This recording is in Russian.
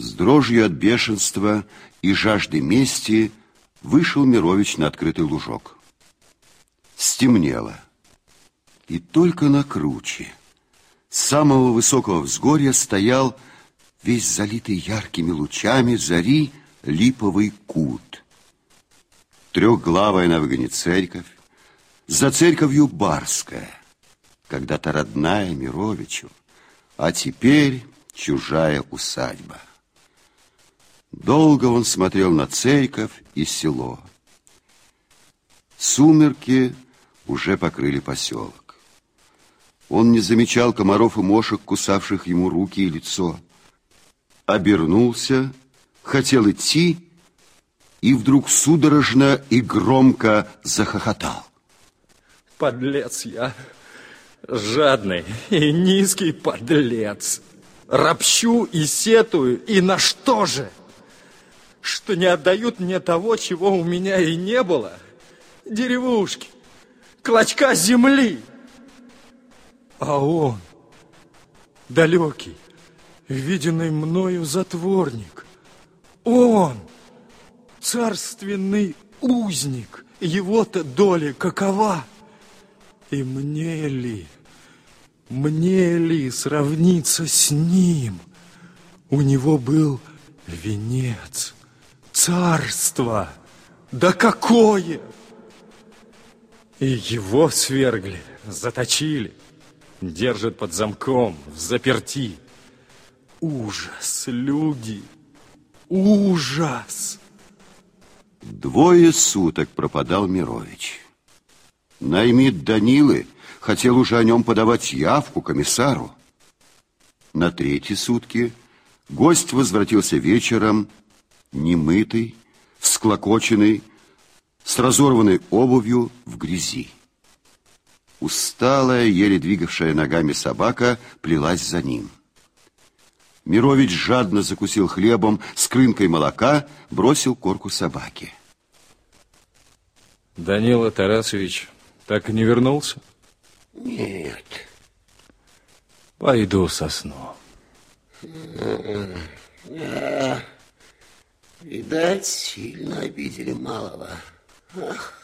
С дрожью от бешенства и жажды мести вышел Мирович на открытый лужок. Стемнело. И только на круче, с самого высокого взгорья, стоял весь залитый яркими лучами зари липовый кут. Трехглавая на выгоне церковь, за церковью барская, когда-то родная Мировичу, а теперь чужая усадьба. Долго он смотрел на церковь и село. Сумерки уже покрыли поселок. Он не замечал комаров и мошек, кусавших ему руки и лицо. Обернулся, хотел идти, и вдруг судорожно и громко захохотал. Подлец я, жадный и низкий подлец. Ропщу и сетую, и на что же? Что не отдают мне того, чего у меня и не было. Деревушки, клочка земли. А он, далекий, виденный мною затворник, он, царственный узник, его-то доля какова? И мне ли, мне ли сравниться с ним? У него был венец – царство. Да какое! И его свергли, заточили, держат под замком, в заперти. Ужас, люди, ужас! Двое суток пропадал Мирович. Наймит Данилы хотел уже о нем подавать явку комиссару. На третьи сутки гость возвратился вечером немытый, всклокоченный, с разорванной обувью в грязи. Усталая, еле двигавшая ногами собака плелась за ним. Мирович жадно закусил хлебом с крынкой молока, бросил корку собаке. Данила Тарасович так и не вернулся? Нет. Пойду сосну. Да. Видать, сильно обидели малого. Ах.